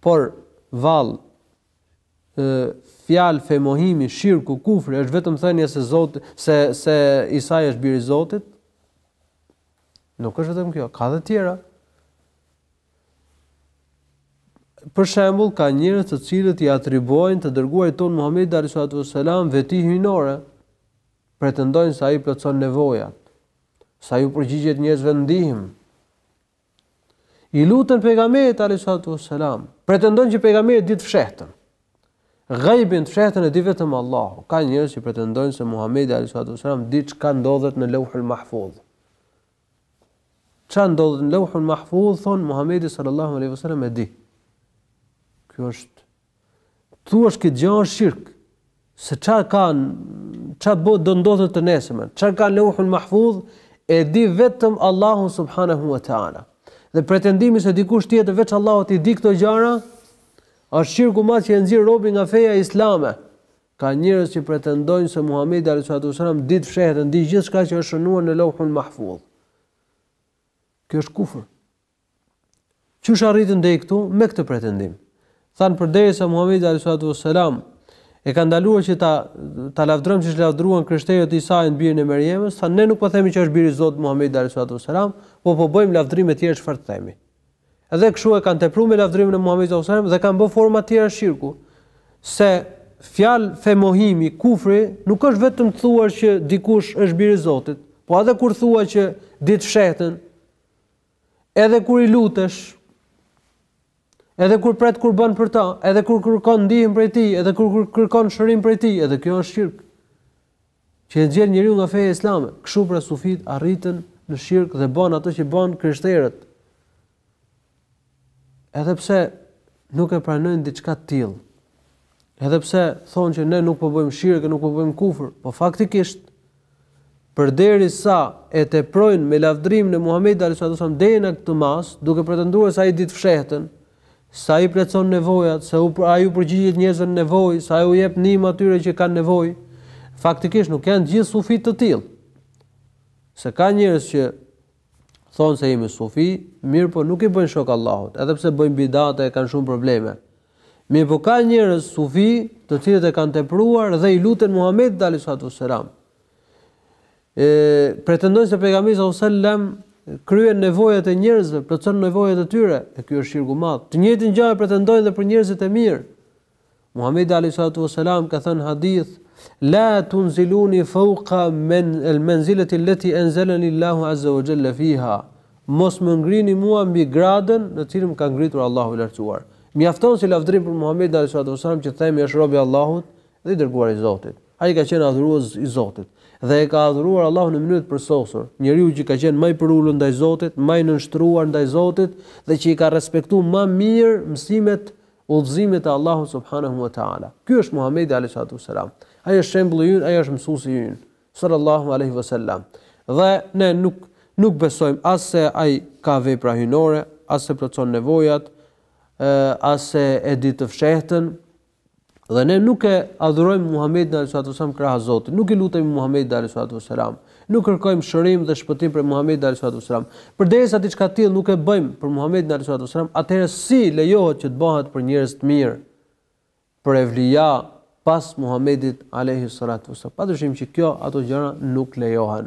Por, vallë, fjalë femohimi, shirku, kufri është vetëm thënia se Zoti se se Isai është biri i Zotit. Nuk është vetëm kjo, ka edhe tjera. Për shembull, ka njerëz të cilët i atribuojnë të dërguarit tonë Muhamedit alayhi salatu vesselam veti hyjnore, pretendojnë se ai plotëson nevojat, se ai u përgjigjet njerëzve në ndihmë. I luten pejgamberit alayhi salatu vesselam, pretendojnë që pejgamberi di të fshehtën. Ghaibin të fshehtën e di vetëm Allahu. Ka njerëz që pretendojnë se Muhamedi alayhi salatu vesselam di çka ndodhet në Lauhul Mahfuz. Ça ndodhet në Lauhul Mahfudh, thonë Muhammedi sallallahu aleyhi vësallam e di. Kjo është, të thuash këtë gja është shirk, se ça ka, ça do, do ndodhet të nesërmen, ça ka në Lauhul Mahfudh, e di vetëm Allahu subhanahu wa ta'ala. Dhe pretendimi se dikush tjetër veç Allahut i di këto gjara, është shirku i madh që e nxjerr robin nga feja islame, Ka njerëz që pretendojnë se Muhamedi alejhi salatu ves selam di të fshehtën dhe di gjithçka që është shënuar në Lauhul Mahfudh. Kjo është kufër. Si arritën deri këtu me këtë pretendim? Thanë përderisa Muhamedi alejhi salatu ves selam e ka ndaluar që ta ta lavdërojmë siç lavdëruan krishterët Isain birin e Merjemës, thanë ne nuk po themi që është biri i Zotit Muhamedi alejhi salatu ves selam, po po bëjmë lavdërime të tjera çfarë të themi. Edhe kështu e kanë tepruar me lavdërimin e Muhamedit sallallahu alaihi wasallam dhe kanë bërë forma të tjera shirku. Se fjalë femohimi, kufri, nuk është vetëm të thuash që dikush është bir i Zotit, po edhe kur thua që di të fshehtën, edhe kur i lutesh, edhe kur pret kurban për ta, edhe kur kërkon ndihmë prej tij, edhe kur kërkon shërim prej tij, edhe kjo është shirk. Që e nxjerr njeriun nga feja islame. Kështu pra sufitë arritën në shirk dhe banë ato që banë krishterët. Edhe pse nuk e pranojnë diçka të tillë. Edhe pse thonë që ne nuk po bëjmë shirk, nuk po bëjmë kufër, po faktikisht përderisa e teprojnë me lavdërimin e Muhamedit sallallahu alaihi wasallam deri në këtë masë, duke pretenduar se ai di të fshehtën, se ai plotëson nevojat, se ai u përgjigjet njerëzve në nevojë, se ai u jep ndihmë atyre që kanë nevojë. Faktikisht nuk janë gjithë sufitë të tillë. Se ka njerëz që thonë se jemi sufi, mirëpo nuk i bëjnë shok Allahut, edhe pse bëjnë bidate e kanë shumë probleme. Mirëpo ka njerëz sufi, të cilët e kanë tepruar dhe i luten Muhamedit alayhi salatu selam. E pretendojnë se pejgamberi sallallahu alajhi wasallam kryen nevojat e njerëzve, plotëson nevojat e tyre, e ky është shirku i madh. Të njëjtën gjë e pretendojnë edhe për njerëzit e mirë. Muhamedi alayhi salatu wasalam ka thënë hadith: "La tunziluni fawqa man al-manzilati allati anzalani Allahu azza wa jalla fiha." Mos më ngrini mua mbi gradën në të cilën më ka ngritur Allahu i lartësuar. Mjafton si lavdërim për Muhamedin alayhi salatu wasalam që themi është rob i Allahut dhe i dërguar i Zotit. Ai ka qenë adhurues i Zotit, dhe e ka adhuruar Allahun në mënyrë të përsosur, njeriu që ka qenë më i përulur ndaj Zotit, më i nënshtruar ndaj Zotit dhe që i ka respektuar më mirë mësimet, udhëzimet e Allahut subhanahu wa ta'ala. Ky është Muhamedi alayhi salatu wassalam. Ai është shembulli ynë, ai është mësuesi ynë, sallallahu alaihi wasallam. Dhe ne nuk nuk besojmë as se ai ka vepra hyjnore, as se plotëson nevojat, as se e di të fshehtën, Dhe ne nuk e adhurojmë Muhamedin alayhi salatu wasalam krah Zotit, nuk i lutemi Muhamedit alayhi salatu wasalam, nuk kërkojmë shërim dhe shpëtim prej Muhamedit alayhi salatu wasalam. Përderisa diçka të tillë nuk e bëjmë për Muhamedin alayhi salatu wasalam, atëherë si lejohet që të bëhet për njerëz të mirë, për evlija pas Muhamedit alayhi salatu wasalam. Padyshim që kjo ato gjëra nuk lejohen.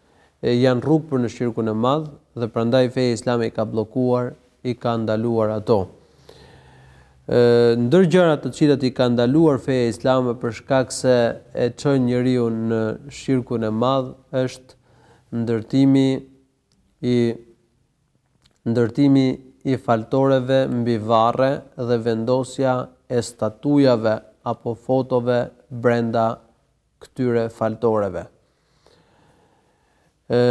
janë rrugë për në shirkun e madh dhe prandaj feja islame i ka bllokuar, i ka ndaluar ato. Ndër gjërat të cilat i ka ndaluar feja islame për shkak se e çojnë njeriun në shirkun e madh është ndërtimi i ndërtimi i faltoreve mbi varre dhe vendosja e statujave apo fotove brenda këtyre faltoreve. E,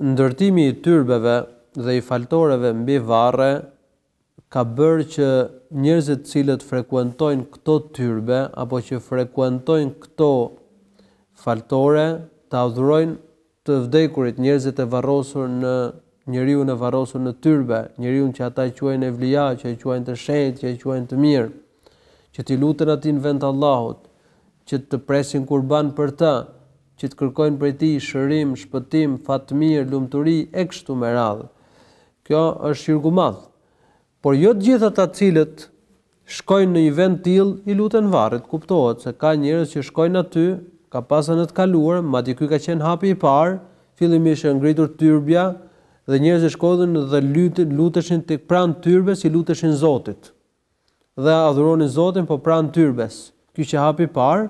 ndërtimi i tyrbeve dhe i faltoreve mbi varre ka bërë që njerëzit të cilët frekuentojnë këto tyrbe apo që frekuentojnë këto faltore të adhurojnë të vdekurit, njerëzit e varrosur në njeriun e varrosur në tyrbe, njeriun që ata e quajnë evlija, që e quajnë të shenjtë, që e quajnë të mirë, që t'i luten atij në vend të Allahut, që të presin kurban për të, që të kërkojnë prej tij shërim, shpëtim, fat të mirë, lumturi e kështu me radhë. Kjo është shirku i madh. Por jo të gjithë ata të cilët shkojnë në një vend të tillë i luten varrit, kuptohet se ka njerëz që shkojnë aty, ka pas dhe në të kaluarën, madje ky ka qenë hapi i parë, fillimisht është ngritur tyrbja dhe njerëzit shkonin dhe luteshin tek pranë tyrbes i luteshin Zotit. Dhe adhuronin Zotin po pranë tyrbes. Ky qe hapi i parë,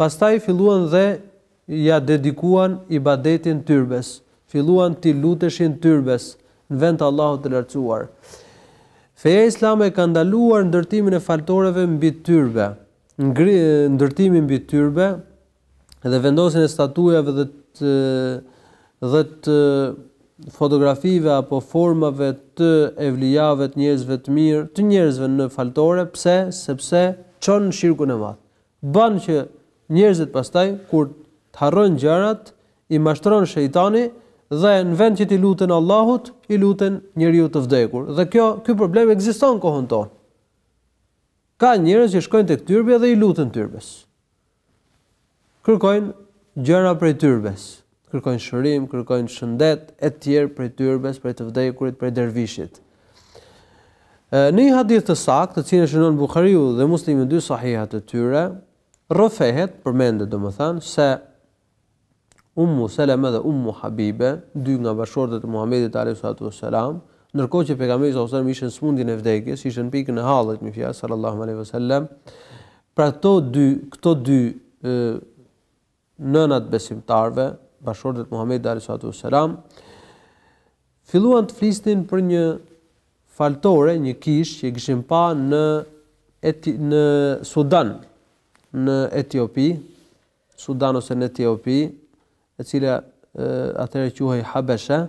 pastaj filluan dhe ia dedikuan ibadetin tyrbes, filluan t'i luteshin tyrbes, në vend të Allahut të Lartësuar. Feja islame ka ndaluar ndërtimin e faltoreve mbi tyrbe, ngri, ndërtimin mbi tyrbe dhe vendosjen e statujave dhe të dhe të fotografive apo formave të evlijave të njerëzve të mirë, të njerëzve në faltore, pse? Sepse çon në shirkun e madh. Bën që njerëzit pastaj kur të harrojnë gjërat i mashtron shejtani dhe në vend që t'i luten Allahut i luten njeriut të vdekur dhe kjo ky problem ekziston në kohën tonë. Ka njerëz që shkojnë tek tyrbja dhe i luten tyrbes. Kërkojnë gjëra prej tyrbes. Kërkojnë shërim, kërkojnë shëndet e tjerë prej tyrbes, prej të vdekurit, prej dervishit. Në një hadith të saktë, të cilin e shënon Buhariu dhe Muslimi në dy sahihat e tyre, rrëfehet, përmendet domethënë se Ummu Seleme dhe Ummu Habibe, dy nga bashkëshortet e Muhamedit alayhi salatu wasalam, ndërkohë që pejgamberi sallallahu alajhi wasallam ishte në smundjen e vdekjes, ishte në pikën e hallit me një fjalë sallallahu alajhi wasallam, pra këto dy, këto dy nënat e besimtarëve, bashkëshortet e Muhamedit alayhi salatu wassalam, filluan të flisnin për një faltore, një kishë që kishin pa në Eti, në Sudan, në Etiopi, Sudan ose në Etiopi, e cila atëherë quhej Habesha,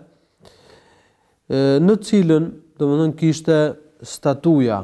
në cilën, domethënë kishte statuja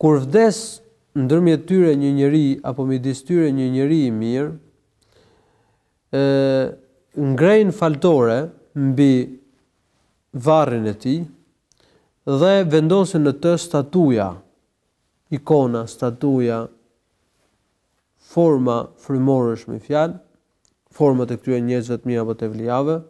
Kur vdes ndërmjet tyre një njeri apo midis tyre një njeri i mirë, e, ngrejnë faltore mbi varrin e tij dhe vendosin në të statuja, ikona, statuja, forma frymorësh me një fjalë, format e këtyre njerëzve të mirë apo të evlijave.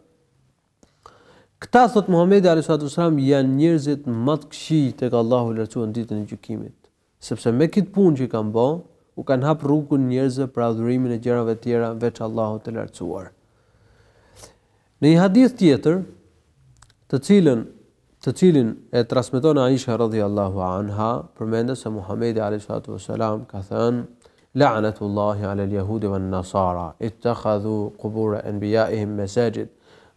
Këta thotë Muhamedi alayhi salatu wasalam janë njerëzit më të këqij tek Allahu i Lartësuar ditën e gjykimit, sepse me këtë punë që kanë bë, u kanë hap rrugën njerëzve për adhurimin e gjërave të tjera veç Allahut të lartësuar. Në një hadith tjetër, të cilën të cilin e transmeton Aisha radhiyallahu anha, përmendet se Muhamedi alayhi salatu wasalam ka thënë: "La'natullahi 'ala al-yahudi wan-nasara ittakhadhu qubura anbiya'ihim masajid."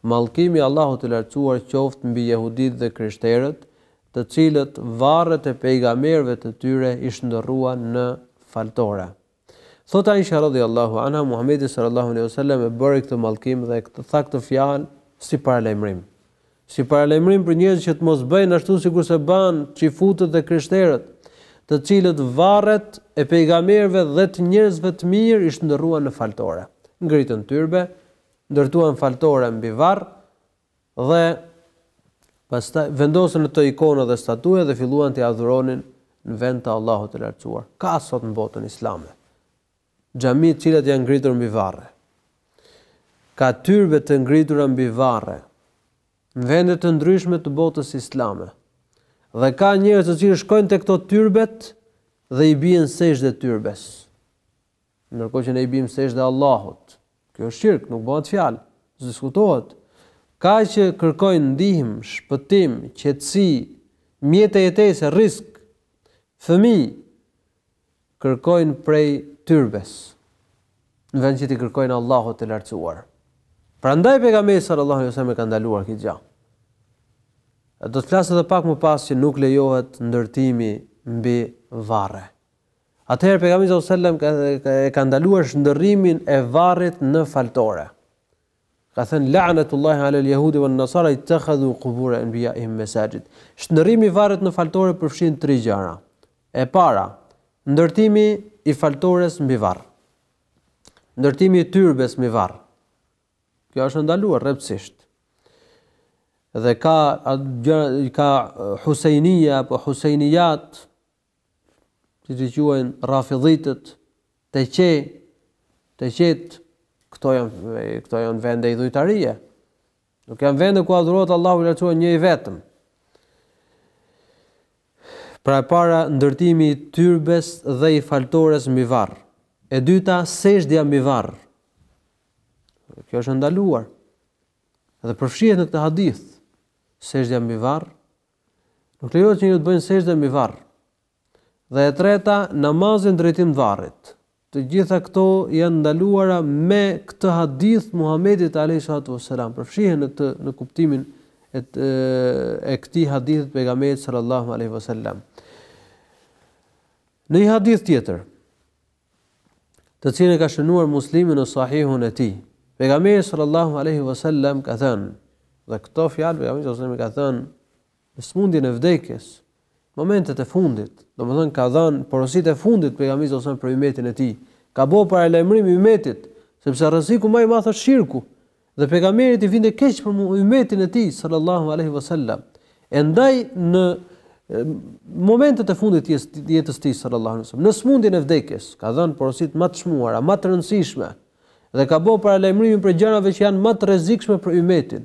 Mallkimi i Allahut të lartësuar qoftë mbi jehuditë dhe krishterët, të cilët varret e pejgamberëve të tyre i shndërruan në faltore. Thotë Aisha radhiyallahu anha, Muhamedi sallallahu alejhi wasallam e bëri këtë mallkim dhe tha këtë fjalë si paralajmërim. Si paralajmërim për njerëzit që të mos bëjnë ashtu sikurse banë çifutët dhe krishterët, të cilët varret e pejgamberëve dhe të njerëzve të mirë i shndërruan në faltore. Ngritën tyrbe, ndërtuan faltore mbi varr Dhe pastaj vendosën në to ikona dhe statuja dhe filluan t'i adhuronin në vend të Allahut të Lartësuar. Ka sot në botën islame xhami të cilat janë ngritur mbi varre. Ka tyrbe të ngritura mbi varre në vende të ndryshme të botës islame. Dhe ka njerëz të cilët shkojnë te këto tyrbet dhe i bien sexhde tyrbes. Ndërkohë që ne i bimë sexhde Allahut. Kjo është shirk, nuk bahet fjalë, s'diskutohet. Ka që kërkojnë ndihmë, shpëtim, qetësi, mjete jetese, rizk, fëmijë, kërkojnë prej tyrbes, në vend që t'i kërkojnë Allahut të lartësuar. Prandaj pejgamberi sallallahu alaihi wasallam e ka ndaluar këtë gjë. E do të flas edhe pak më pas që nuk lejohet ndërtimi mbi varre. Atëherë Pejgamberi sallallahu alajhi wasallam e ka ndaluar shndërrimin e varrit në faltore. Ka thënë la'natullahi 'ala al-yahudi wan-nasara ittakhadhu qubur anbiya'ihim masajid. Shndërrimi i varrit në faltore përfshin tri gjëra. E para, ndërtimi i faltores mbi varr. Ndërtimi i tyrbes mbi varr. Kjo është e ndaluar rreptësisht. Dhe ka ka Husajnia apo Husajniat siç i quajnë rafidhitët, teqe, teqet, këto janë këto janë vende idhujtarie. Nuk janë vende ku adhurohet Allahu i lartësuar një i vetëm. Pra e para ndërtimi i tyrbes dhe i faltores mbi varr. E dyta sexhdja mbi varr. Kjo është e ndaluar. Dhe përfshihet në këtë hadith sexhdja mbi varr Nuk lejohet që njeriu të bëjë sexhde mbi varr. Dhe e treta, namazi në drejtim të varrit. Të gjitha këto janë të ndaluara me këtë hadith të Muhamedit alayhi salatu wasalam. Përfshihen në këtë në kuptimin e të, e këtij hadithi të pejgamberit sallallahu alaihi wasallam. Në një hadith tjetër, të cilin e ka shënuar Muslimi në Sahihun e tij. Pejgamberi sallallahu alaihi wasallam ka thënë, dhe këto fjalë pejgamberi sallallahu alaihi wasallam i ka thënë në smundjen e vdekjes, momentet e fundit, domethënë ka dhanë porositë e fundit pejgamberi sallallahu alaihi wasallam për ymetin e tij. Ka bo paralajmërim ymetit, sepse rreziku ma i madh është shirku. Dhe pejgamberit i vinte keq për ymetin e tij sallallahu alaihi wasallam. E ndaj në momentet e fundit të jetës së tij sallallahu alaihi wasallam, në smundjen e vdekjes, ka dhanë porositë ma të çmuara, ma të rëndësishme dhe ka bo paralajmërimin prej gjanave që janë ma të rrezikshme për ymetin.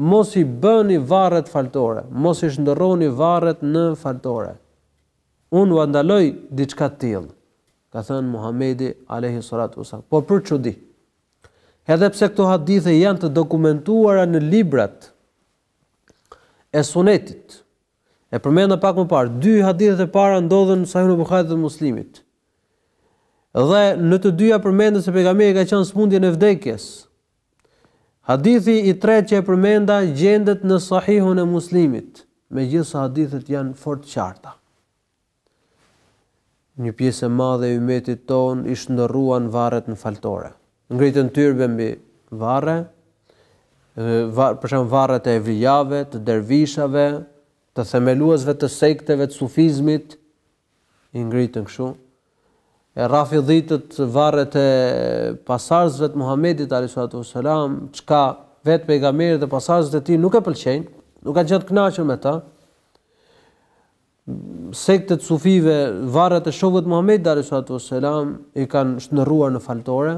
Mos i bëni varret faltore, mos i shndërroni varret në faltore. Unë ua ndaloj diçka të tillë, ka thënë Muhamedi alejhi salatu ves selam. Po për çudi, edhe pse këto hadithe janë të dokumentuara në librat e Sunetit, e përmenda pak më parë, dy hadithet e para ndodhen në Sahihun e Buhariut dhe Muslimit. Dhe në të dyja përmendet se pejgamberi ka qenë në smundjen e vdekjes. Hadithi i tretë që e përmenda gjendet në Sahihun e Muslimit, megjithëse hadithet janë fort të qarta. Një pjesë e madhe e ymetit tonë i shndërruan varret në faltore. Ngritën tyrbe mbi varre, për shembull varret e evlijave, të dervishave, të themeluesve të sekteve të sufizmit, I ngritën kështu. E rafidhitët varret e pasardhësve të Muhamedit alayhi salatu wassalam, çka vetë pejgamberi dhe pasardhësit e tij nuk e pëlqejnë, nuk kanë qenë të kënaqur me ta. Sektet sufive varret e shokëve të Muhamedit alayhi salatu wassalam i kanë shndërruar në faltore,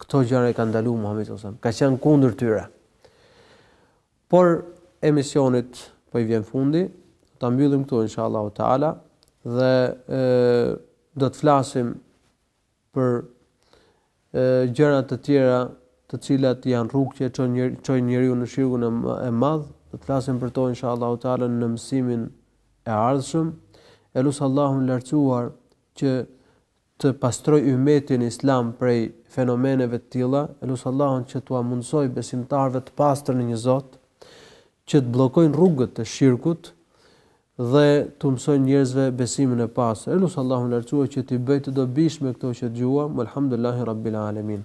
këto gjana i ka ndalu Muhamedi sallallahu alaihi wasallam, ka qenë kundër tyre. Por emisionit po i vjen fundi, do ta mbyllim këtu inshallahu teala dhe do të flasim për gjëra të tjera të cilat janë rrugë që çojnë njeriun në shirkun e madh, do të flasim për to inshallahu teala në mësimin e ardhshëm. E lus Allahun e lartësuar që të pastrojë ymmetin islam prej fenomeneve të tilla, e lus Allahun që t'ua mundësojë besimtarëve të pastër në një Zot, që të bllokojnë rrugët e shirkut dhe t'u mësojnë njerëzve besimin e pastër. E lus Allahun e Lartësuar që t'i bëjë të dobishme këto që dëgjuam. Walhamdulillahi Rabbil Alemin.